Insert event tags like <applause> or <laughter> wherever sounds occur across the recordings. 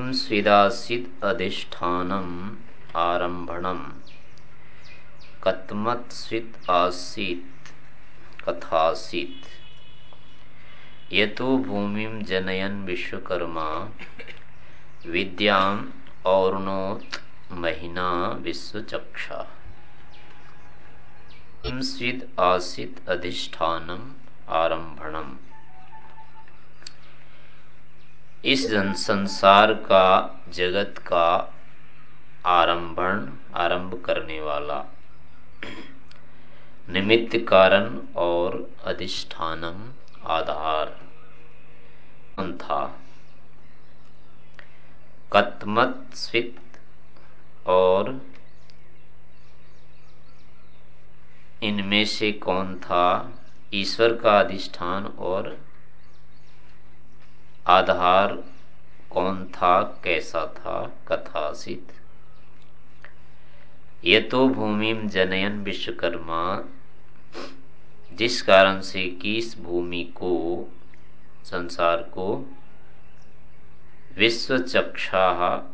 स्विदासीद अधिष्ठानम आरंभणम कथमत स्वित आसीत यतो भूमि जनयन विश्वकर्मा विद्याम और्णोत महीना विश्वचक्षा स्विद आसित आरंभणम इस संसार का, जगत का आरंभण, आरंभ करने वाला। निमित्त कारण और अधिष्ठानम आधार। था कत्मत स्वित और इनमें से कौन था? ईश्वर का अधिष्ठान और आधार कौन था, कैसा था, कथासित। ये तो भूमि जनयन विश्वकर्मा, जिस कारण से कि इस भूमि को, संसार को विश्व चक्षा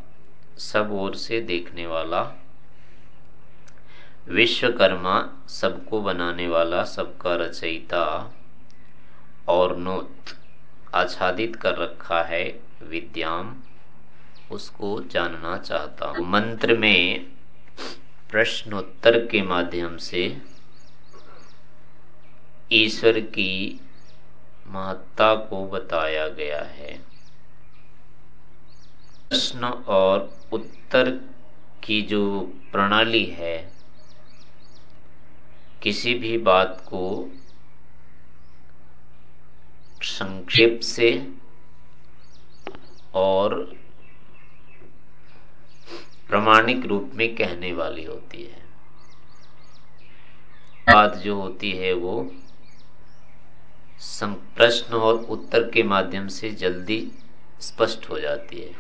सब ओर से देखने वाला, विश्वकर्मा सबको बनाने वाला सबका रचयिता, और नोत। आच्छादित कर रखा है विद्याम, उसको जानना चाहता हूँ। मंत्र में प्रश्नोत्तर के माध्यम से ईश्वर की महत्ता को बताया गया है। प्रश्न और उत्तर की जो प्रणाली है, किसी भी बात को संक्षेप से और प्रमाणिक रूप में कहने वाली होती है। बात जो होती है वो प्रश्न और उत्तर के माध्यम से जल्दी स्पष्ट हो जाती है।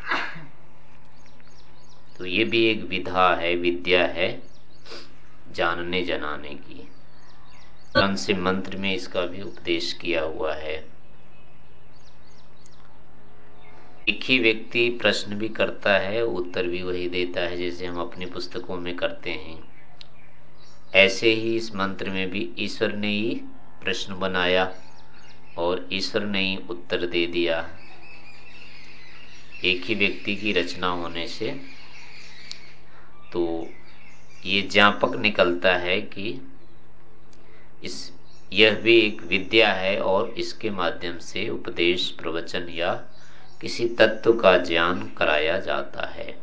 तो ये भी एक विधा है, विद्या है जानने जनाने की से मंत्र में इसका भी उपदेश किया हुआ है। एक ही व्यक्ति प्रश्न भी करता है, उत्तर भी वही देता है, जैसे हम अपनी पुस्तकों में करते हैं। ऐसे ही इस मंत्र में भी ईश्वर ने ही प्रश्न बनाया और ईश्वर ने ही उत्तर दे दिया। एक ही व्यक्ति की रचना होने से तो ये ज्ञापक निकलता है कि इस, यह भी एक विद्या है और इसके माध्यम से उपदेश, प्रवचन या किसी तत्व का ज्ञान कराया जाता है।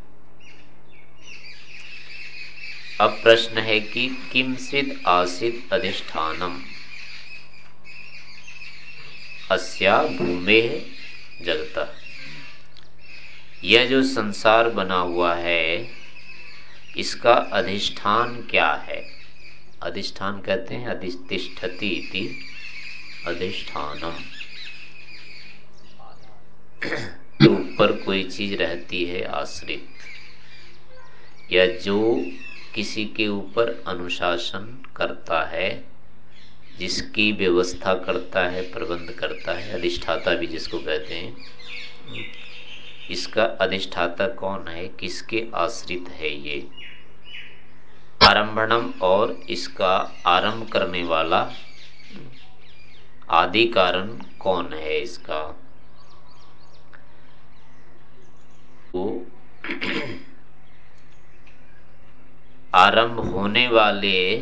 अब प्रश्न है कि किम सिद्ध आसित अधिष्ठानम? अस्या भूमे जगत। यह जो संसार बना हुआ है, इसका अधिष्ठान क्या है? अधिष्ठान कहते हैं अधिष्ठति इति अधिष्ठानम ऊपर कोई चीज़ रहती है आश्रित, या जो किसी के ऊपर अनुशासन करता है, जिसकी व्यवस्था करता है, प्रबंध करता है, अधिष्ठाता भी जिसको कहते हैं, इसका अधिष्ठाता कौन है, किसके आश्रित है ये? आरंभणम और इसका आरंभ करने वाला आदि कारण कौन है इसका? वो आरंभ होने वाले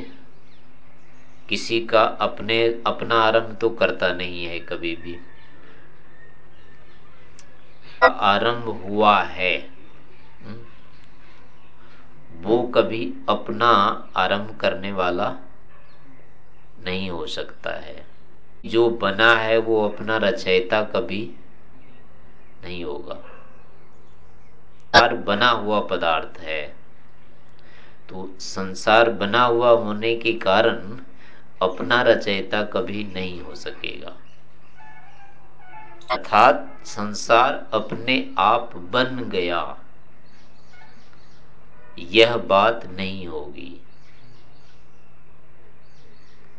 किसी का अपने, अपना आरंभ तो करता नहीं है कभी भी। आरंभ हुआ है। वो कभी अपना आरंभ करने वाला नहीं हो सकता है। जो बना है वो अपना रचयिता कभी नहीं होगा। बना हुआ पदार्थ है। तो संसार बना हुआ होने के कारण अपना रचयिता कभी नहीं हो सकेगा। अर्थात संसार अपने आप बन गया। यह बात नहीं होगी।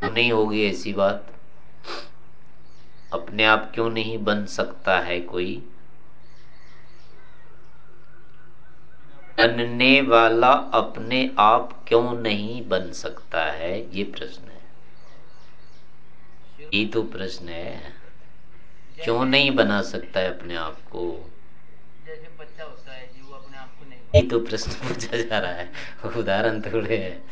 नहीं होगी ऐसी बात? अपने आप क्यों नहीं बन सकता है कोई? बनने वाला अपने आप क्यों नहीं बन सकता है? ये प्रश्न है। ये तो प्रश्न है। क्यों नहीं बना सकता है अपने आप को? जैसे बच्चा होता है जी वो अपने आप को नहीं ये तो प्रश्न <laughs> पूछा जा रहा है। उदाहरण थोड़े है।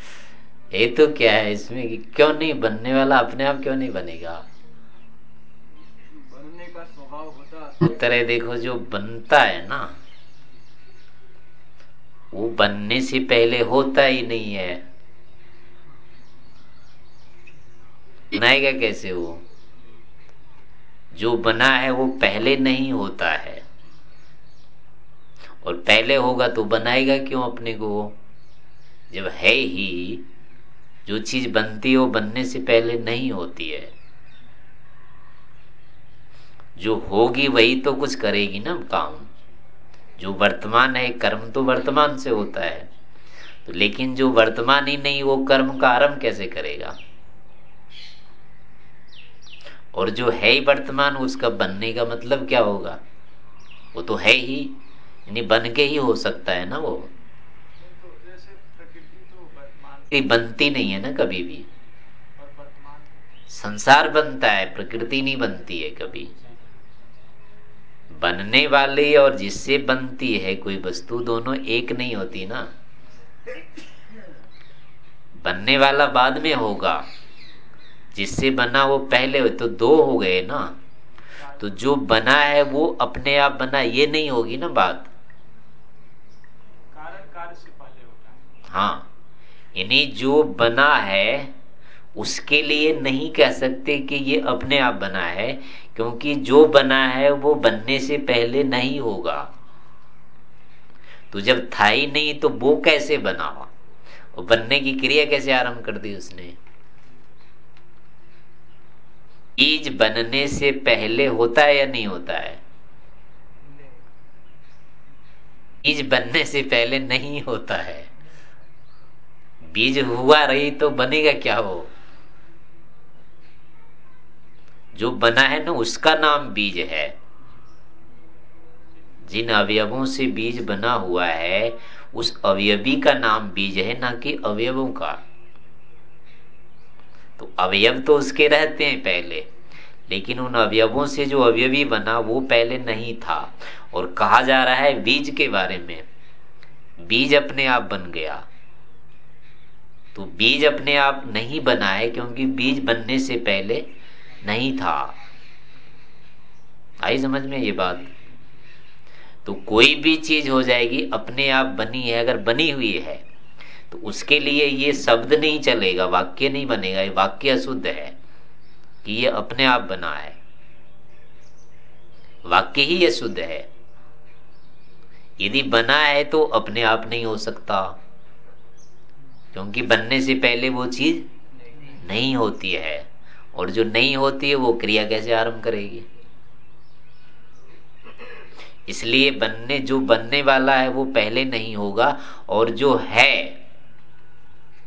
ये तो क्या है इसमें कि क्यों नहीं बनने वाला अपने आप क्यों नहीं बनेगा? बनने का स्वभाव होता तरह देखो जो बनता है ना। वो बनने से पहले होता ही नहीं है। बनाएगा कैसे वो? जो बना है वो पहले नहीं होता है। और पहले होगा तो बनाएगा क्यों अपने को? जब है ही, जो चीज़ बनती है वो बनने से पहले नहीं होती है। जो होगी वही तो कुछ करेगी ना काम। जो वर्तमान है, कर्म तो वर्तमान से होता है। तो लेकिन जो वर्तमान ही नहीं, वो कर्म का आरंभ कैसे करेगा? और जो है ही वर्तमान उसका बनने का मतलब क्या होगा? वो तो है ही, यानी बन के ही हो सकता है ना वो। तो बनती नहीं है ना कभी भी। संसार बनता है, प्रकृति नहीं बनती है कभी। बनने वाली और जिससे बनती है कोई वस्तु दोनों एक नहीं होती ना? बनने वाला बाद में होगा। जिससे बना वो पहले हो तो दो हो गए ना? तो जो बना है वो अपने आप बना ये नहीं होगी ना बात? कारण कार्य से पहले होता है। हाँ। यानी जो बना है उसके लिए नहीं कह सकते कि ये अपने आप बना है। क्योंकि जो बना है वो बनने से पहले नहीं होगा। तो जब था ही नहीं तो वो कैसे बना और बनने की क्रिया कैसे आरंभ कर दी उसने? ईज बनने से पहले होता है या नहीं होता है? बीज बनने से पहले नहीं होता है। बीज हुआ रही तो बनेगा क्या हो जो बना है ना, उसका नाम बीज है। जिन अवयवों से बीज बना हुआ है, उस अवयवी का नाम बीज है, ना कि अवयवों का। तो अवयव तो उसके रहते हैं पहले, लेकिन उन अवयवों से जो अवयवी बना, वो पहले नहीं था। और कहा जा रहा है बीज के बारे में। बीज अपने आप बन गया। तो बीज अपने आप नहीं बना है, क्योंकि बीज बनने से पहले नहीं था। आई समझ में ये बात? तो कोई भी चीज़ हो जाएगी अपने आप बनी है अगर बनी हुई है तो उसके लिए ये शब्द नहीं चलेगा वाक्य नहीं बनेगा ये वाक्य अशुद्ध है कि ये अपने आप बना है। वाक्य ही अशुद्ध है। यदि बना है तो अपने आप नहीं हो सकता क्योंकि बनने से पहले वो चीज़ नहीं होती है। और जो नहीं होती है वो क्रिया कैसे आरंभ करेगी? इसलिए बनने जो बनने वाला है वो पहले नहीं होगा और जो है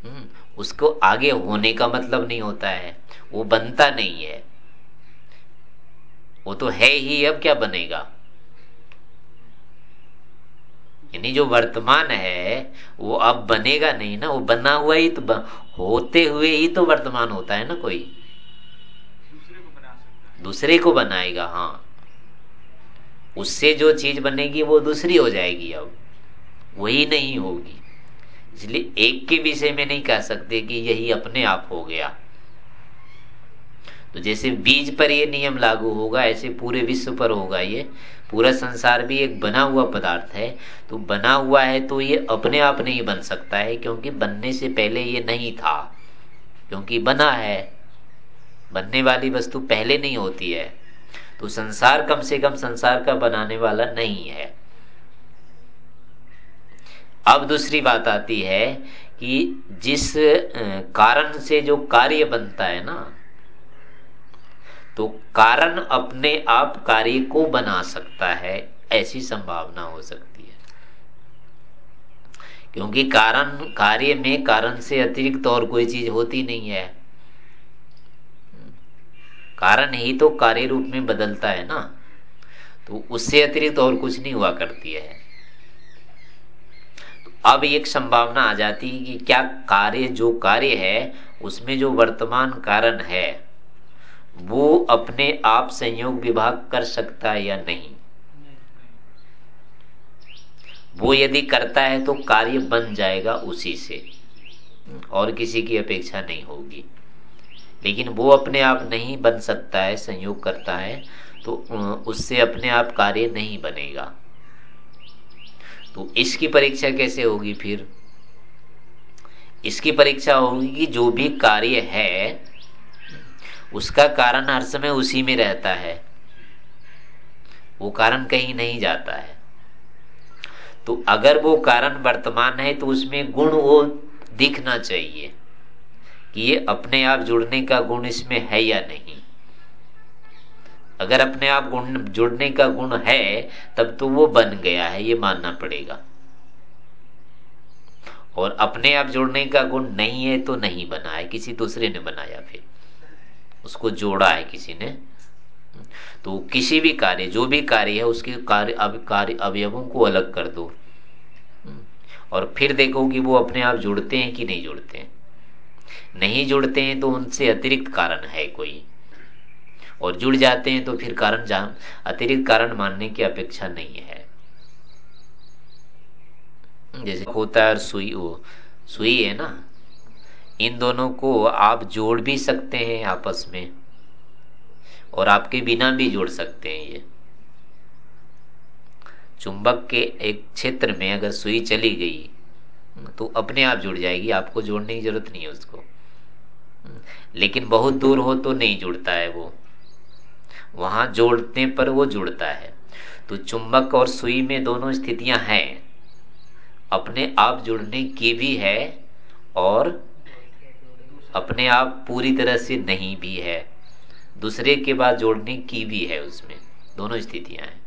हम्म, उसको आगे होने का मतलब नहीं होता है। वो बनता नहीं है। वो तो है ही अब क्या बनेगा? यानी जो वर्तमान है वो अब बनेगा नहीं ना वो बना हुआ ही तो होते हुए ही तो वर्तमान होता है ना कोई। दूसरे को बनाएगा हाँ। उससे जो चीज़ बनेगी, वो दूसरी हो जाएगी अब। वही नहीं होगी। इसलिए एक के विषय में नहीं कह सकते कि यही अपने आप हो गया। तो जैसे बीज पर ये नियम लागू होगा, ऐसे पूरे विश्व पर होगा ये। पूरा संसार भी एक बना हुआ पदार्थ है। तो बना हुआ है तो ये अपने आप नहीं बन सकता है, क्योंकि बनने से पहले ये नहीं था। क्योंकि बना है। बनने वाली वस्तु पहले नहीं होती है तो संसार कम से कम संसार का बनाने वाला नहीं है। अब दूसरी बात आती है कि जिस कारण से जो कार्य बनता है ना तो कारण अपने आप कार्य को बना सकता है, ऐसी संभावना हो सकती है। क्योंकि कारण, कार्य में कारण से अतिरिक्त और कोई चीज़ होती नहीं है। कारण ही तो कार्य रूप में बदलता है ना। तो उससे अतिरिक्त और कुछ नहीं हुआ करती है। तो अब एक संभावना आ जाती है कि क्या कार्य, जो कार्य है, उसमें जो वर्तमान कारण है, वो अपने आप संयोग विभाग कर सकता है या नहीं? वो यदि करता है तो कार्य बन जाएगा उसी से। और किसी की अपेक्षा नहीं होगी। लेकिन वो अपने आप नहीं बन सकता है, संयोग करता है तो उससे अपने आप कार्य नहीं बनेगा। तो इसकी परीक्षा कैसे होगी फिर? इसकी परीक्षा होगी कि जो भी कार्य है, उसका कारण हर समय उसी में रहता है। वो कारण कहीं नहीं जाता है। तो अगर वो कारण वर्तमान है तो उसमें गुण वो दिखना चाहिए। कि ये अपने आप जुड़ने का गुण इसमें है या नहीं। अगर अपने आप गुण, जुड़ने का गुण है, तब तो वो बन गया है, ये मानना पड़ेगा। और अपने आप जुड़ने का गुण नहीं है तो नहीं बना है, किसी दूसरे ने बनाया फिर। उसको जोड़ा है किसी ने। तो किसी भी कार्य, जो भी कार्य है, उसके कार्य, अब कार्य अवयवों को अलग कर दो। और फिर देखो कि वो अपने आप जुड़ते हैं कि नहीं जुड़ते हैं। नहीं जुड़ते हैं तो उनसे अतिरिक्त कारण है कोई। और जुड़ जाते हैं तो फिर कारण जान, अतिरिक्त कारण मानने की अपेक्षा नहीं है। जैसे होता है सुई, वो सुई है ना? इन दोनों को आप जोड़ भी सकते हैं आपस में, और आपके बिना भी जोड़ सकते हैं ये। चुंबक के एक क्षेत्र में अगर सुई चली गई तो अपने आप जुड़ जाएगी, आपको जोड़ने की ज़रूरत नहीं है उसको। लेकिन बहुत दूर हो तो नहीं जुड़ता है वो। वहाँ जोड़ने पर वो जुड़ता है। तो चुंबक और सुई में दोनों स्थितियाँ हैं। अपने आप जुड़ने की भी है और अपने आप पूरी तरह से नहीं भी है। दूसरे के बाद जोड़ने की भी है उसमें। दोनों स्थितियाँ हैं।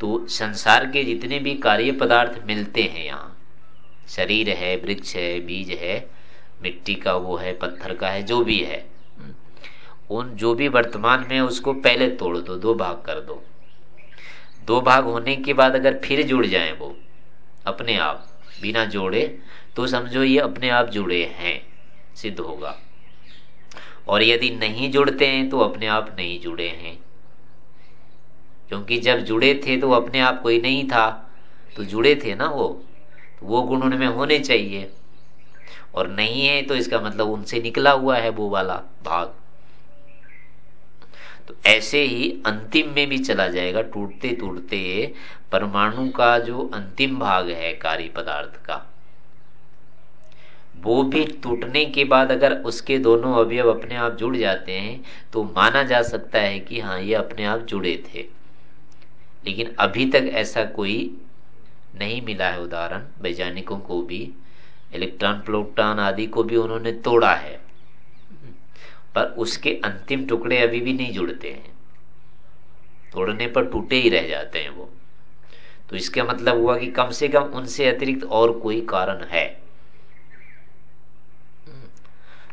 तो संसार के जितने भी कार्य पदार्थ मिलते हैं यहाँ शरीर है, वृक्ष है, बीज है, मिट्टी का वो है, पत्थर का है, जो भी है। उन जो भी वर्तमान में उसको पहले तोड़ दो दो भाग कर दो। दो भाग होने के बाद अगर फिर जुड़ जाए वो, अपने आप, बिना जोड़े तो समझो ये अपने आप जुड़े हैं, सिद्ध होगा। और यदि नहीं जुड़ते हैं तो अपने आप नहीं जुड़े हैं। क्योंकि जब जुड़े थे तो अपने आप कोई नहीं था तो जुड़े थे ना वो। वो गुण उनमें होने चाहिए। और नहीं है तो इसका मतलब उनसे निकला हुआ है वो वाला भाग। तो ऐसे ही अंतिम में भी चला जाएगा टूटते टूटते परमाणु का जो अंतिम भाग है कार्य पदार्थ का। वो भी टूटने के बाद अगर उसके दोनों अवयव अपने आप जुड़ जाते हैं तो माना जा सकता है कि हाँ ये अपने आप जुड़े थे। लेकिन अभी तक ऐसा कोई नहीं मिला है उदाहरण। वैज्ञानिकों को भी, इलेक्ट्रॉन प्रोटॉन आदि को भी उन्होंने तोड़ा है। पर उसके अंतिम टुकड़े अभी भी नहीं जुड़ते हैं। तोड़ने पर टूटे ही रह जाते हैं वो। तो इसका मतलब हुआ कि कम से कम उनसे अतिरिक्त और कोई कारण है।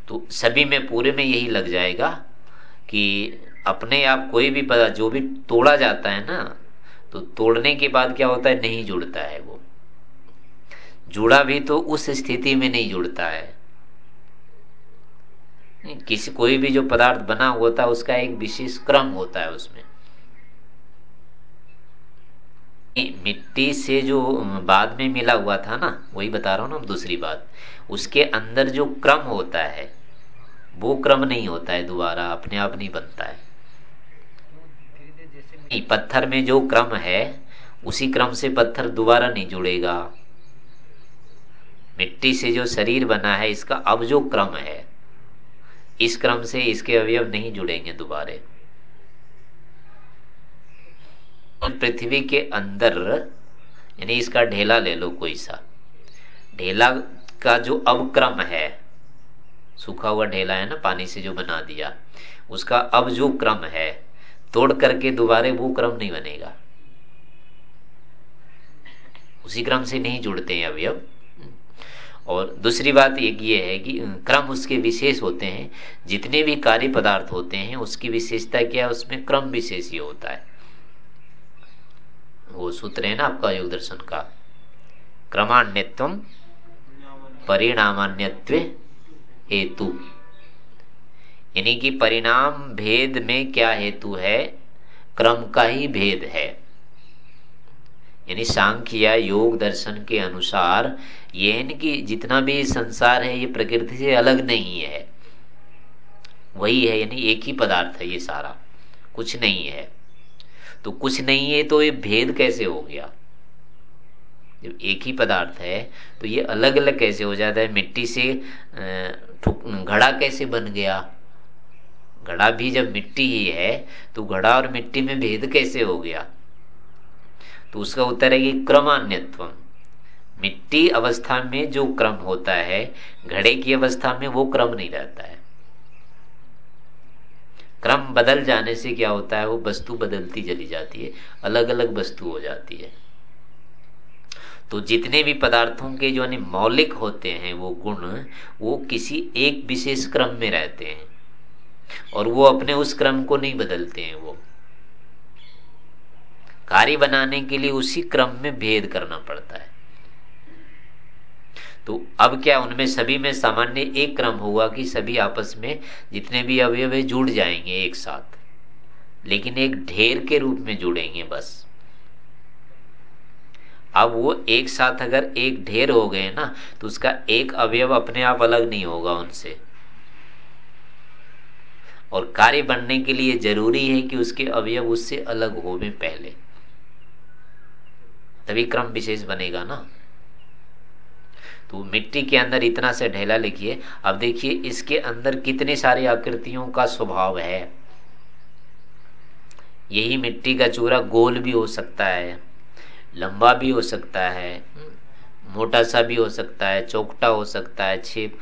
तो सभी में, पूरे में यही लग जाएगा कि अपने आप कोई भी पता जो भी तोड़ा जाता है ना तो तोड़ने के बाद क्या होता है? नहीं जुड़ता है वो। जुड़ा भी तो उस स्थिति में नहीं जुड़ता है। किसी, कोई भी जो पदार्थ बना होता है उसका एक विशेष क्रम होता है उसमें। मिट्टी से जो बाद में मिला हुआ था ना, वही बता रहा हूँ ना दूसरी बात। उसके अंदर जो क्रम होता है, वो क्रम नहीं होता है दोबारा, अपने आप नहीं बनता है। पत्थर में जो क्रम है, उसी क्रम से पत्थर दोबारा नहीं जुड़ेगा। मिट्टी से जो शरीर बना है, इसका अब जो क्रम है, इस क्रम से इसके अवयव नहीं जुड़ेंगे दोबारे। पृथ्वी के अंदर, यानी इसका ढेला ले लो कोई सा, ढेला का जो अब क्रम है, सूखा हुआ ढेला है ना, पानी से जो बना दिया, उसका अब जो क्रम है तोड़ करके दोबारे वो क्रम नहीं बनेगा। उसी क्रम से नहीं जुड़ते हैं अवयव। और दूसरी बात एक ये है कि क्रम उसके विशेष होते हैं। जितने भी कार्य पदार्थ होते हैं, उसकी विशेषता क्या है? उसमें क्रम विशेष ही होता है। वो सूत्र है ना आपका योग दर्शन का? क्रमान्यत्व, परिणामान्यत्व, हेतु। यानी कि परिणाम भेद में क्या हेतु है? क्रम का ही भेद है। यानी सांख्य योग दर्शन के अनुसार ये कि जितना भी संसार है, ये प्रकृति से अलग नहीं है। वही है, यानी एक ही पदार्थ है ये सारा। कुछ नहीं है। तो कुछ नहीं है तो ये भेद कैसे हो गया? जब एक ही पदार्थ है तो ये अलग अलग कैसे हो जाता है? मिट्टी से घड़ा कैसे बन गया? घड़ा भी जब मिट्टी ही है तो घड़ा और मिट्टी में भेद कैसे हो गया? तो उसका उत्तर है कि क्रमान्यत्व मिट्टी अवस्था में जो क्रम होता है घड़े की अवस्था में वो क्रम नहीं रहता है। क्रम बदल जाने से क्या होता है, वो वस्तु बदलती चली जाती है अलग अलग वस्तु हो जाती है। तो जितने भी पदार्थों के जो मौलिक होते हैं, वो गुण, वो किसी एक विशेष क्रम में रहते हैं। और वो अपने उस क्रम को नहीं बदलते हैं वो। कार्य बनाने के लिए उसी क्रम में भेद करना पड़ता है। तो अब क्या उनमें सभी में सामान्य एक क्रम हुआ कि सभी आपस में जितने भी अवयव जुड़ जाएँगे एक साथ, लेकिन एक ढेर के रूप में जुड़ेंगे बस। अब वो एक साथ अगर एक ढेर हो गए ना तो उसका एक अवयव अपने आप अलग नहीं होगा उनसे। और कार्य बनने के लिए ज़रूरी है कि उसके अवयव उससे अलग हो पहले। तभी क्रम विशेष बनेगा ना। तो मिट्टी के अंदर इतना से ढेला लिखिए। अब देखिए, इसके अंदर कितने सारी आकृतियों का स्वभाव है। यही मिट्टी का चूरा गोल भी हो सकता है, लंबा भी हो सकता है मोटा सा भी हो सकता है, चौकटा हो सकता है, छेप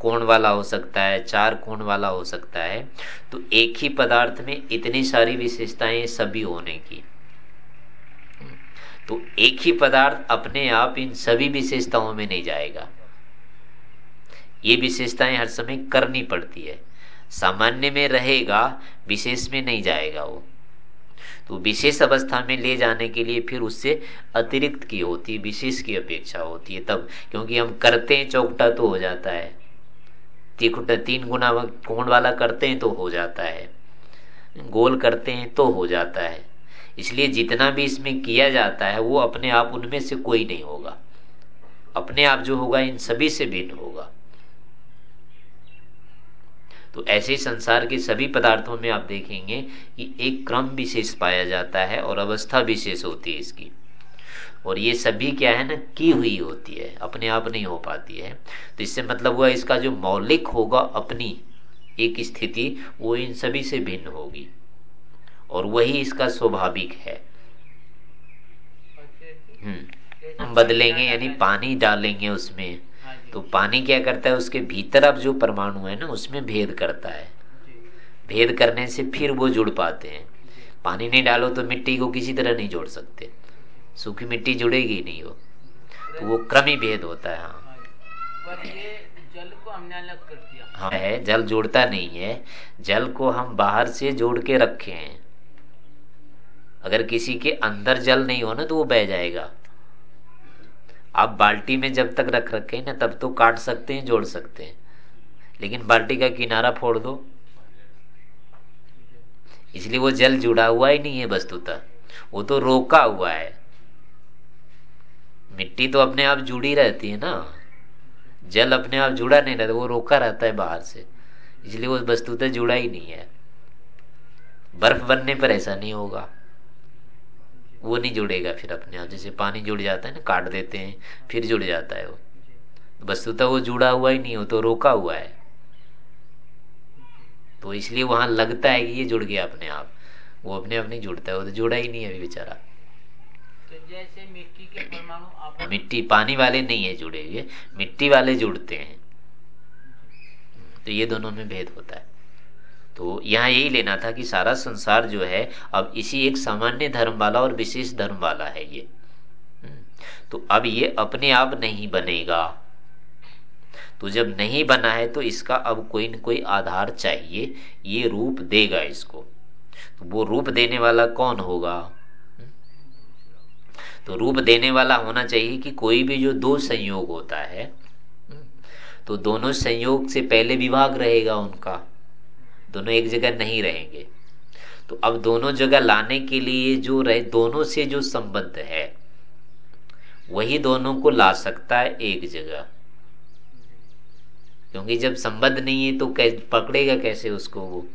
कोण वाला हो सकता है, चार कोण वाला हो सकता है। तो एक ही पदार्थ में इतनी सारी विशेषताएँ सभी होने की। तो एक ही पदार्थ अपने आप इन सभी विशेषताओं में नहीं जाएगा। ये विशेषताएँ हर समय करनी पड़ती है। सामान्य में रहेगा, विशेष में नहीं जाएगा वो। तो विशेष अवस्था में ले जाने के लिए फिर उससे अतिरिक्त की होती है विशेष की अपेक्षा होती है तब, क्योंकि हम करते हैं, चौकटा तो हो जाता है। तीन गुना कोण वाला करते हैं तो हो जाता है। गोल करते हैं तो हो जाता है। इसलिए जितना भी इसमें किया जाता है, वो अपने आप उनमें से कोई नहीं होगा। अपने आप जो होगा, इन सभी से भिन्न होगा। तो ऐसे संसार के सभी पदार्थों में आप देखेंगे कि एक क्रम विशेष पाया जाता है और अवस्था विशेष होती है इसकी। और ये सभी क्या है ना की हुई होती है अपने आप नहीं हो पाती है। तो इससे मतलब हुआ इसका जो मौलिक होगा अपनी एक स्थिति वो इन सभी से भिन्न होगी। और वही इसका स्वाभाविक है। हम्म। हम बदलेंगे यानी पानी डालेंगे उसमें। तो पानी क्या करता है? उसके भीतर अब जो परमाणु है ना उसमें भेद करता है। भेद करने से फिर वो जुड़ पाते हैं। पानी नहीं डालो तो मिट्टी को किसी तरह नहीं जोड़ सकते। सूखी मिट्टी जुड़ेगी नहीं वो। तो वो क्रमी भेद होता है हाँ। जल को हमने अलग कर दिया। हाँ है। जल जोड़ता नहीं है। जल को हम बाहर से जोड़ के रखे हैं। अगर किसी के अंदर जल नहीं हो ना तो वो बह जाएगा। आप बाल्टी में जब तक रख रखे ना, तब तो काट सकते हैं, जोड़ सकते हैं। लेकिन बाल्टी का किनारा फोड़ दो। इसलिए वो जल जुड़ा हुआ ही नहीं है वस्तुतः। वो तो रोका हुआ है। मिट्टी तो अपने आप जुड़ी रहती है ना। जल अपने आप जुड़ा नहीं रहता, वो रोका रहता है बाहर से। इसलिए वो वस्तुतः जुड़ा ही नहीं है। बर्फ़ बनने पर ऐसा नहीं होगा। वो नहीं जुड़ेगा फिर अपने आप। जैसे पानी जुड़ जाता है ना काट देते हैं फिर जुड़ जाता है वो। वस्तुतः वो जुड़ा हुआ ही नहीं हो तो रोका हुआ है। तो इसलिए वहाँ लगता है कि ये जुड़ गया अपने आप। वो अपने आप नहीं जुड़ता है वो तो जुड़ा ही नहीं है अभी बेचारा। तो जैसे मिट्टी के परमाणु मिट्टी पानी वाले नहीं है जुड़े हुए मिट्टी वाले जुड़ते हैं। तो ये दोनों में भेद होता है। तो यहाँ यही लेना था कि सारा संसार जो है अब इसी एक सामान्य धर्म वाला और विशेष धर्म वाला है ये। हम्म, तो अब ये अपने आप नहीं बनेगा। तो जब नहीं बना है तो इसका अब कोई न कोई आधार चाहिए। ये रूप देगा इसको। तो वो रूप देने वाला कौन होगा? हम्म, तो रूप देने वाला होना चाहिए कि कोई भी जो दो संयोग होता है। तो दोनों संयोग से पहले विभाग रहेगा उनका। दोनों एक जगह नहीं रहेंगे। तो अब दोनों जगह लाने के लिए जो रहे, दोनों से जो संबंध है, वही दोनों को ला सकता है एक जगह। क्योंकि जब संबंध नहीं है तो पकड़ेगा कैसे उसको वो?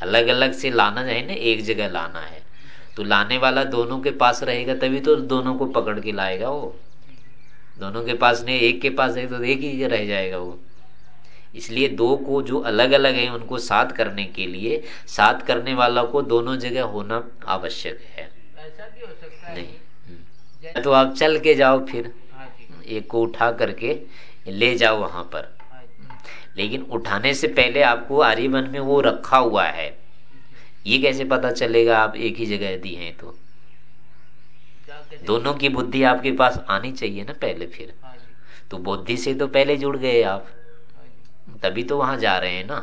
अलग अलग से लाना है ना, एक जगह लाना है। तो लाने वाला दोनों के पास रहेगा, तभी तो दोनों को पकड़ के लाएगा वो। दोनों के पास नहीं, एक के पास है तो एक ही रह जाएगा वो। इसलिए दो को जो अलग अलग है उनको साथ करने के लिए साथ करने वाला को दोनों जगह होना आवश्यक है। ऐसा भी हो सकता नहीं हम्म। तो आप चल के जाओ फिर। हाँ एक को उठा करके ले जाओ वहाँ पर। हाँ लेकिन उठाने से पहले आपको आर्यवन में वो रखा हुआ है। ये कैसे पता चलेगा आप एक ही जगह दी हैं तो? दोनों की बुद्धि आपके पास आनी चाहिए ना पहले फिर। हाँ तो बुद्धि से तो पहले जुड़ गए आप। तभी तो वहाँ जा रहे हैं ना।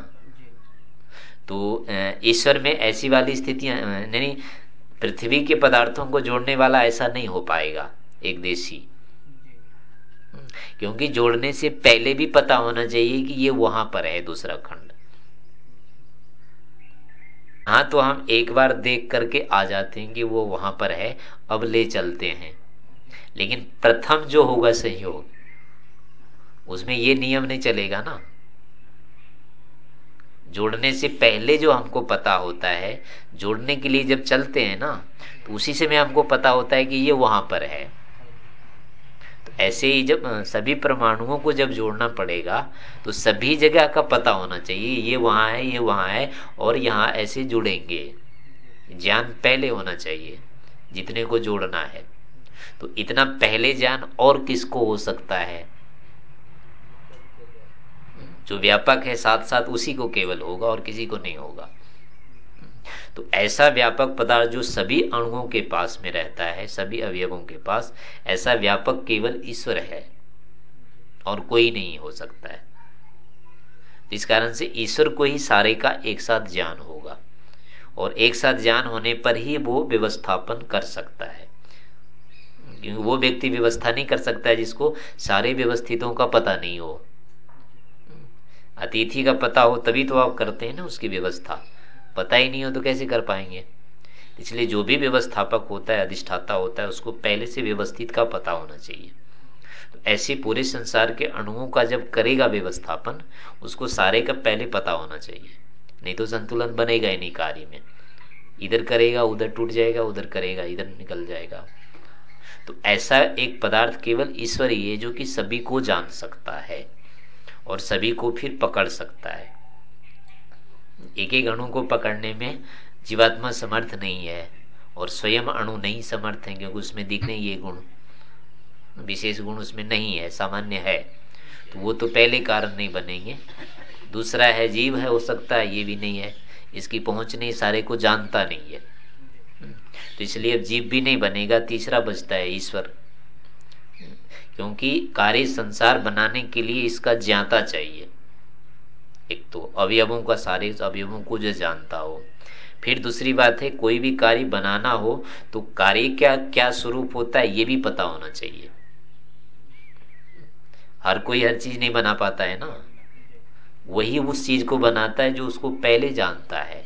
तो ईश्वर में ऐसी वाली स्थितियाँ यानी पृथ्वी के पदार्थों को जोड़ने वाला ऐसा नहीं हो पाएगा एक देशी। क्योंकि जोड़ने से पहले भी पता होना चाहिए कि ये वहाँ पर है दूसरा खंड। हाँ तो हम एक बार देख करके आ जाते हैं कि वो वहाँ पर है अब ले चलते हैं। लेकिन प्रथम जो होगा सहयोग उसमें ये नियम नहीं चलेगा ना। जोड़ने से पहले जो हमको पता होता है, जोड़ने के लिए जब चलते हैं ना तो उसी से में हमको पता होता है कि ये वहाँ पर है। तो ऐसे ही जब सभी परमाणुओं को जब जोड़ना पड़ेगा तो सभी जगह का पता होना चाहिए, ये वहाँ है, ये वहाँ है, और यहाँ ऐसे जुड़ेंगे। ज्ञान पहले होना चाहिए, जितने को जोड़ना है। तो इतना पहले ज्ञान और किसको हो सकता है? जो व्यापक है साथ साथ उसी को केवल होगा और किसी को नहीं होगा। तो ऐसा व्यापक पदार्थ जो सभी अणुओं के पास में रहता है, सभी अवयवों के पास, ऐसा व्यापक केवल ईश्वर है और कोई नहीं हो सकता है। इस कारण से ईश्वर को ही सारे का एक साथ ज्ञान होगा और एक साथ ज्ञान होने पर ही वो व्यवस्थापन कर सकता है। क्योंकि वो व्यक्ति व्यवस्था नहीं कर सकता है जिसको सारे व्यवस्थितों का पता नहीं हो। अतिथि का पता हो तभी तो आप करते हैं ना उसकी व्यवस्था। पता ही नहीं हो तो कैसे कर पाएँगे? इसलिए जो भी व्यवस्थापक होता है, अधिष्ठाता होता है, उसको पहले से व्यवस्थित का पता होना चाहिए। तो ऐसे पूरे संसार के अणुओं का जब करेगा व्यवस्थापन, उसको सारे का पहले पता होना चाहिए। नहीं तो संतुलन बनेगा ही नहीं कार्य में। इधर करेगा, उधर टूट जाएगा, उधर करेगा, इधर निकल जाएगा। तो ऐसा एक पदार्थ केवल ईश्वर है जो कि सभी को जान सकता है। और सभी को फिर पकड़ सकता है। एक एक अणु को पकड़ने में जीवात्मा समर्थ नहीं है और स्वयं अणु नहीं समर्थ है, क्योंकि उसमें दिखने ये गुण, विशेष गुण उसमें नहीं है, सामान्य है। तो वो तो पहले कारण नहीं बनेंगे। दूसरा है जीव है, हो सकता है ये भी नहीं है। इसकी पहुँच नहीं सारे को जानता नहीं है। तो इसलिए जीव भी नहीं बनेगा, तीसरा बचता है ईश्वर। क्योंकि कार्य संसार बनाने के लिए इसका ज्ञाता चाहिए। एक तो अवयवों का सारे अवयवों को जो जानता हो। फिर दूसरी बात है, कोई भी कार्य बनाना हो तो कार्य क्या क्या स्वरूप होता है, ये भी पता होना चाहिए। हर कोई हर चीज़ नहीं बना पाता है ना? वही उस चीज़ को बनाता है जो उसको पहले जानता है।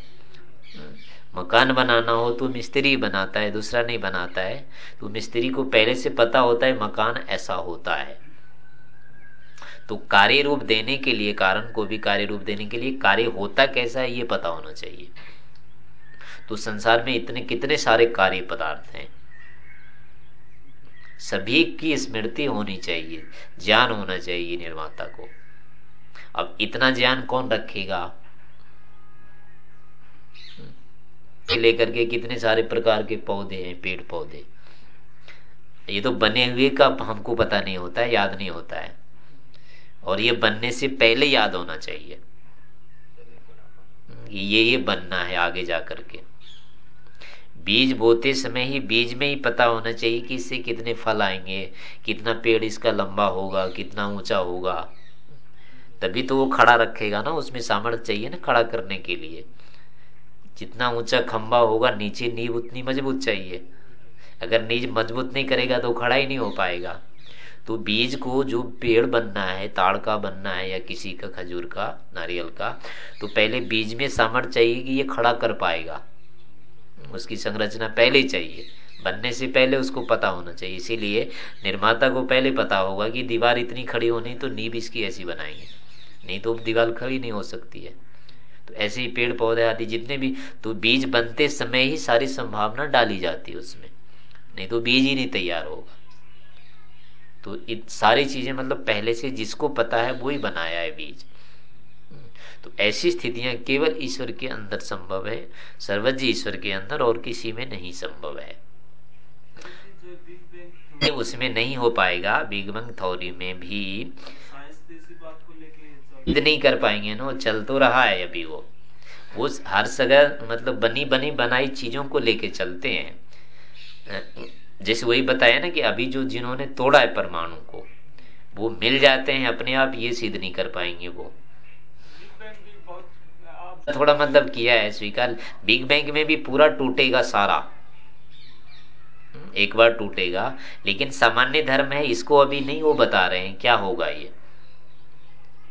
मकान बनाना हो तो मिस्त्री बनाता है, दूसरा नहीं बनाता है। तो मिस्त्री को पहले से पता होता है मकान ऐसा होता है। तो कार्य रूप देने के लिए, कारण को भी कार्य रूप देने के लिए कार्य होता कैसा है, ये पता होना चाहिए। तो संसार में इतने कितने सारे कार्य पदार्थ हैं। सभी की स्मृति होनी चाहिए, ज्ञान होना चाहिए निर्माता को। अब इतना ज्ञान कौन रखेगा? लेकर के कितने सारे प्रकार के पौधे हैं, पेड़ पौधे। ये तो बने हुए का हमको पता नहीं होता है, याद नहीं होता है। और ये बनने से पहले याद होना चाहिए। ये ये बनना है आगे जा करके बीज बोते समय ही, बीज में ही पता होना चाहिए कि इससे कितने फल आएँगे, कितना पेड़ इसका लंबा होगा, कितना ऊँचा होगा। तभी तो वो खड़ा रखेगा ना, उसमें सामर्थ्य चाहिए ना खड़ा करने के लिए। जितना ऊँचा खंबा होगा, नीचे नींव उतनी मज़बूत चाहिए। अगर नीज मज़बूत नहीं करेगा तो खड़ा ही नहीं हो पाएगा। तो बीज को जो पेड़ बनना है, ताड़ का बनना है या किसी का खजूर का, नारियल का तो पहले बीज में सामर्थ्य चाहिए कि ये खड़ा कर पाएगा। उसकी संरचना पहले ही चाहिए। बनने से पहले उसको पता होना चाहिए। इसीलिए निर्माता को पहले पता होगा कि दीवार इतनी खड़ी होनी तो नींब इसकी ऐसी बनाएँगे। नहीं तो दीवार खड़ी नहीं हो सकती है। तो ऐसे ही पेड़ पौधे आदि जितने भी तो बीज बनते समय ही सारी संभावना डाली जाती है उसमें। नहीं तो बीज ही नहीं तैयार होगा। तो इत सारी चीज़ें मतलब पहले से जिसको पता है वो ही बनाया है बीज। तो ऐसी स्थितियाँ केवल ईश्वर के अंदर संभव है सर्वज्ञ ईश्वर के अंदर और किसी में नहीं संभव है। उसमें नहीं हो पाएगा बिग बैंग थ्योरी में भी नहीं कर पाएँगे, ना, चल तो रहा है अभी वो। वो हर जगह मतलब बनी बनी, बनाई चीज़ों को लेके चलते हैं। जैसे वही बताया ना कि अभी जो जिन्होंने तोड़ा है परमाणु को, वो मिल जाते हैं, अपने आप ये सिद्ध नहीं कर पाएँगे वो। थोड़ा मतलब किया है, स्वीकार। बिग बैंग में भी पूरा टूटेगा सारा। एक बार टूटेगा, लेकिन सामान्य धर्म है, इसको अभी नहीं वो बता रहे हैं, क्या होगा ये?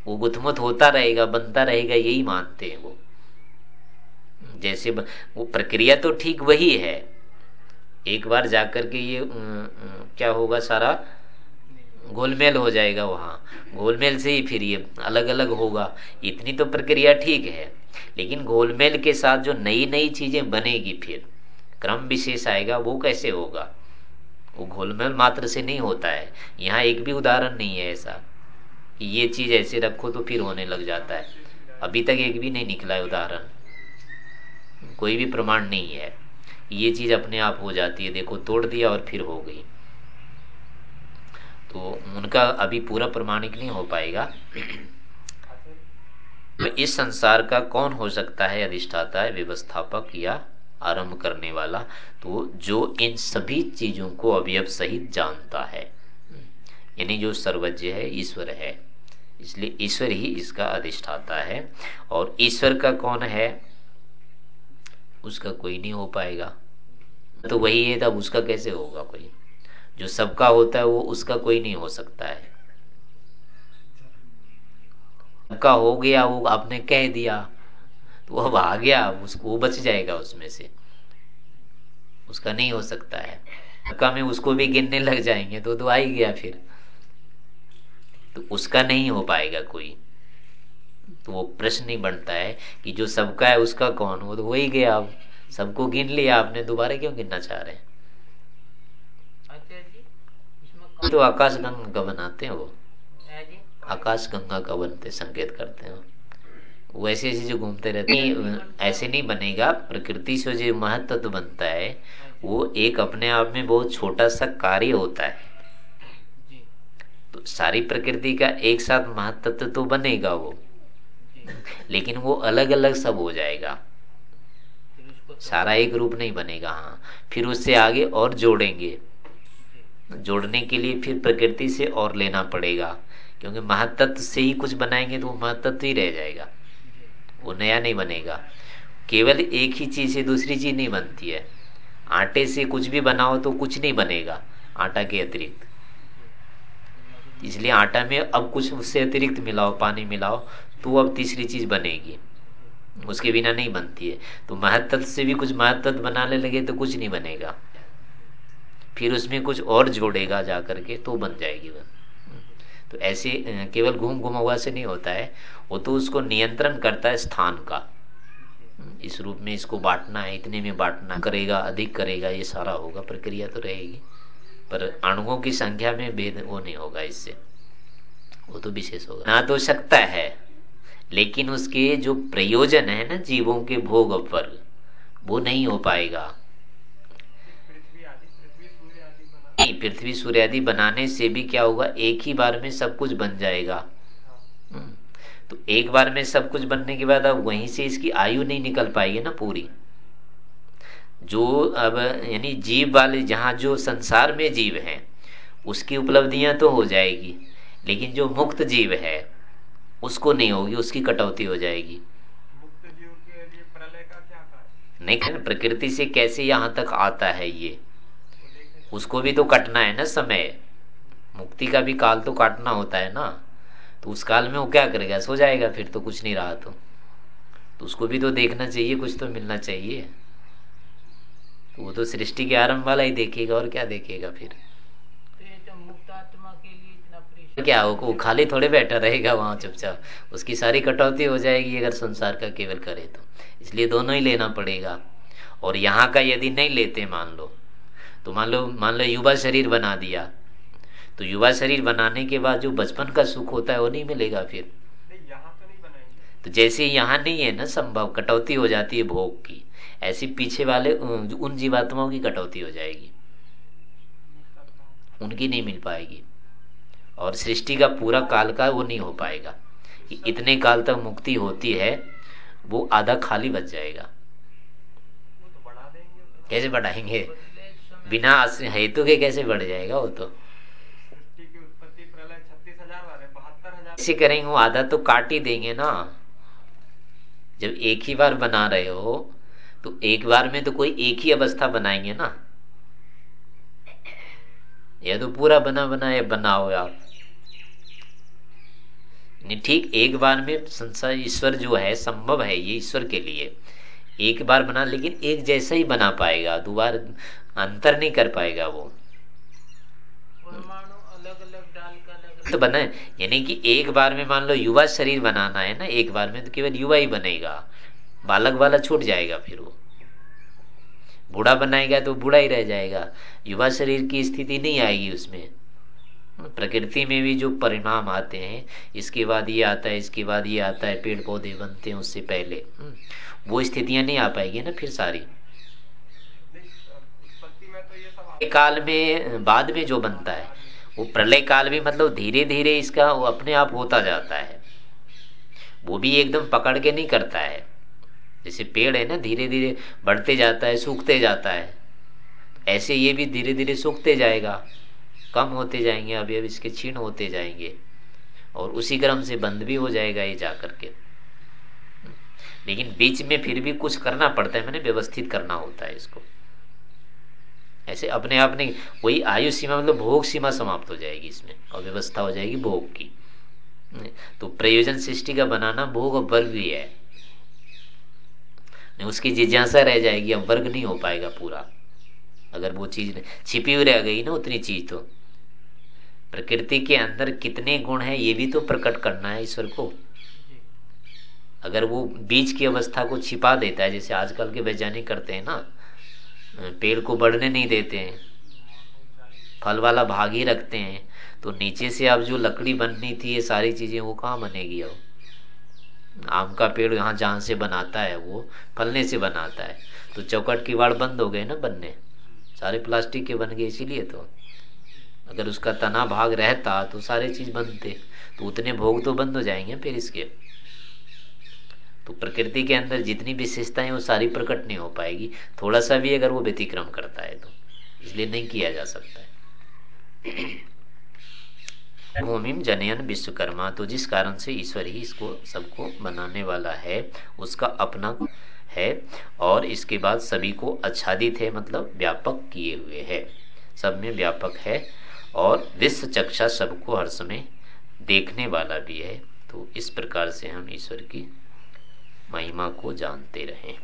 वो गुथमुत होता रहेगा, बनता रहेगा, यही मानते हैं वो। जैसे वो प्रक्रिया तो ठीक वही है। एक बार जाकर के ये क्या होगा सारा? गोलमेल हो जाएगा वहाँ। गोलमेल से ही फिर ये अलग अलग होगा। इतनी तो प्रक्रिया ठीक है। लेकिन गोलमेल के साथ जो नई नई चीज़ें बनेगी फिर, क्रम विशेष आएगा, वो कैसे होगा? वो घोलमेल मात्र से नहीं होता है। यहाँ एक भी उदाहरण नहीं है ऐसा। कि ये चीज़ ऐसे रखो तो फिर होने लग जाता है। अभी तक एक भी नहीं निकला है उदाहरण। कोई भी प्रमाण नहीं है। ये चीज़ अपने आप हो जाती है। देखो, तोड़ दिया और फिर हो गई। तो उनका अभी पूरा प्रमाणिक नहीं हो पाएगा। तो इस संसार का कौन हो सकता है अधिष्ठाता है व्यवस्थापक या आरंभ करने वाला? तो जो इन सभी चीज़ों को अवयव सहित जानता है। यानी जो सर्वज्ञ है, ईश्वर है। इसलिए ईश्वर ही इसका अधिष्ठाता है। और ईश्वर का कौन है? उसका कोई नहीं हो पाएगा। तो वही है, तब उसका कैसे होगा कोई? जो सबका होता है, वो उसका कोई नहीं हो सकता है। सबका हो गया, वो आपने कह दिया तो अब आ गया, उसको, वो बच जाएगा उसमें से। उसका नहीं हो सकता है। सबका में उसको भी गिनने लग जाएँगे तो तो आ ही गया फिर। तो उसका नहीं हो पाएगा कोई। तो वो प्रश्न ही बनता है कि जो सबका है उसका कौन? वो तो वही गया अब। सबको गिन लिया आपने दोबारा क्यों गिनना चाह रहे हैं? तो आकाश गंगा का बनाते हैं वो। आकाश गंगा का बनते संकेत करते हैं वैसे ऐसे जो घूमते रहते हैं ऐसे नहीं बनेगा। प्रकृति से जो महत्व तो बनता है वो एक अपने आप में बहुत छोटा सा कार्य होता है। तो सारी प्रकृति का एक साथ महत्व तो बनेगा वो। लेकिन वो अलग अलग सब हो जाएगा। सारा एक रूप नहीं बनेगा हाँ। फिर उससे आगे और जोड़ेंगे। जोड़ने के लिए फिर प्रकृति से और लेना पड़ेगा। क्योंकि महत्व से ही कुछ बनाएँगे तो वो महत्व ही रह जाएगा। वो नया नहीं बनेगा। केवल एक ही चीज़ से दूसरी चीज़ नहीं बनती है। आटे से कुछ भी बनाओ तो कुछ नहीं बनेगा, आटा के अतिरिक्त। इसलिए आटा में अब कुछ उससे अतिरिक्त मिलाओ, पानी मिलाओ तो अब तीसरी चीज़ बनेगी। उसके बिना नहीं बनती है। तो महत्व से भी कुछ महत्व बनाने लगे तो कुछ नहीं बनेगा। फिर उसमें कुछ और जोड़ेगा जा करके तो बन जाएगी वह तो ऐसे केवल घूम घूम हुआ से नहीं होता है। वो तो उसको नियंत्रण करता है स्थान का। इस रूप में इसको बांटना है, इतने में बांटना करेगा, अधिक करेगा, ये सारा होगा, प्रक्रिया तो रहेगी। पर अणुओं की संख्या में भेद वो नहीं होगा इससे। वो तो विशेष होगा। ना तो सकता है, लेकिन उसके जो प्रयोजन है ना जीवों के भोग पर, वो नहीं हो पाएगा। पृथ्वी सूर्य आदि बनाने से भी क्या होगा? एक ही बार में सब कुछ बन जाएगा। हम्म। तो एक बार में सब कुछ बनने के बाद अब वहीं से इसकी आयु नहीं निकल पाएगी ना पूरी। जो अब यानी जीव वाले जहाँ जो संसार में जीव है उसकी उपलब्धियाँ तो हो जाएगी लेकिन जो मुक्त जीव है उसको नहीं होगी उसकी कटौती हो जाएगी। नहीं प्रकृति से कैसे यहाँ तक आता है ये? उसको भी तो कटना है ना समय। मुक्ति का भी काल तो काटना होता है ना। तो उस काल में वो क्या करेगा? सो जाएगा फिर तो कुछ नहीं रहा तो, तो उसको भी तो देखना चाहिए कुछ तो मिलना चाहिए। तो वो तो सृष्टि के आरंभ वाला ही देखेगा और क्या देखेगा फिर? क्या वो खाली थोड़े बैठा रहेगा वहाँ चुपचाप? उसकी सारी कटौती हो जाएगी अगर संसार का केवल करे तो। इसलिए दोनों ही लेना पड़ेगा। और यहाँ का यदि नहीं लेते मान लो तो मान लो मान लो युवा शरीर बना दिया। तो युवा शरीर बनाने के बाद जो बचपन का सुख होता है वो नहीं मिलेगा फिर। तो, तो जैसे यहाँ नहीं है ना संभव कटौती हो जाती है भोग की। ऐसी पीछे वाले, उन जीवात्माओं की कटौती हो जाएगी। उनकी नहीं मिल पाएगी। और सृष्टि का पूरा काल का वो नहीं हो पाएगा। कि इतने काल तक मुक्ति होती है, वो आधा खाली बच जाएगा। कैसे बढ़ाएँगे? बिना हेतु के कैसे बढ़ जाएगा वो तो? ऐसे करेंगे, वो आधा तो काट ही देंगे ना। जब एक ही बार बना रहे हो तो एक बार में तो कोई एक ही अवस्था बनाएँगे ना। यह तो पूरा बना बना बनाए बनाओ आप। ठीक एक बार में संसार ईश्वर जो है संभव है ये ईश्वर के लिए। एक बार बना लेकिन एक जैसा ही बना पाएगा दोबार अंतर नहीं कर पाएगा वो। अलग अलग डाल का तो बना यानी कि एक बार में मान लो युवा शरीर बनाना है ना एक बार में तो केवल युवा ही बनेगा। बालक वाला छूट जाएगा फिर वो। बूढ़ा बनाएगा तो बूढ़ा ही रह जाएगा। युवा शरीर की स्थिति नहीं आएगी उसमें। प्रकृति में भी जो परिणाम आते हैं इसके बाद ये आता है इसके बाद ये आता है पेड़ पौधे बनते हैं उससे पहले। हम्म, वो स्थितियाँ नहीं आ पाएगी ना फिर सारी। काल में बाद में जो बनता है वो प्रलय काल भी मतलब धीरे धीरे इसका वो अपने आप होता जाता है। वो भी एकदम पकड़ के नहीं करता है। जैसे पेड़ है ना धीरे धीरे बढ़ते जाता है, सूखते जाता है। ऐसे ये भी धीरे धीरे सूखते जाएगा। कम होते जाएँगे, अभी अब इसके छीण होते जाएँगे। और उसी क्रम से बंद भी हो जाएगा ये जाकर के। लेकिन बीच में फिर भी कुछ करना पड़ता है, मैंने व्यवस्थित करना होता है इसको। ऐसे अपने आप नहीं, वही आयु सीमा मतलब भोग सीमा समाप्त हो जाएगी इसमें, और व्यवस्था हो जाएगी भोग की। तो प्रयोजन सृष्टि का बनाना भोग और वर्ग भी है। उसकी जिज्ञासा रह जाएगी, अब वर्ग नहीं हो पाएगा पूरा। अगर वो चीज़ छिपी हुई रह गई ना उतनी चीज़ तो। प्रकृति के अंदर कितने गुण है, ये भी तो प्रकट करना है ईश्वर को। अगर वो बीज की अवस्था को छिपा देता है, जैसे आजकल के वैज्ञानिक करते हैं ना, पेड़ को बढ़ने नहीं देते हैं, फल वाला भाग ही रखते हैं तो नीचे से अब जो लकड़ी बननी थी, ये सारी चीज़ें, वो कहाँ बनेगी अब? आम का पेड़ यहाँ जहाँ से बनाता है वो, फलने से बनाता है। तो चौकट की वाड़ बंद हो गए ना बनने। सारे प्लास्टिक के बन गए इसीलिए तो। अगर उसका तना भाग रहता तो सारे चीज़ बनते। तो उतने भोग तो बंद हो जाएँगे फिर इसके। तो प्रकृति के अंदर जितनी विशेषताएँ वो सारी प्रकट नहीं हो पाएगी। थोड़ा सा भी अगर वो व्यतिक्रम करता है तो। इसलिए नहीं किया जा सकता है। भूमि जनयन विश्वकर्मा तो जिस कारण से ईश्वर ही इसको सबको बनाने वाला है, उसका अपना है, और इसके बाद सभी को आच्छादित है मतलब व्यापक किए हुए है। सब में व्यापक है, और विश्व चक्षा सबको हर समय देखने वाला भी है। तो इस प्रकार से हम ईश्वर की महिमा को जानते रहें।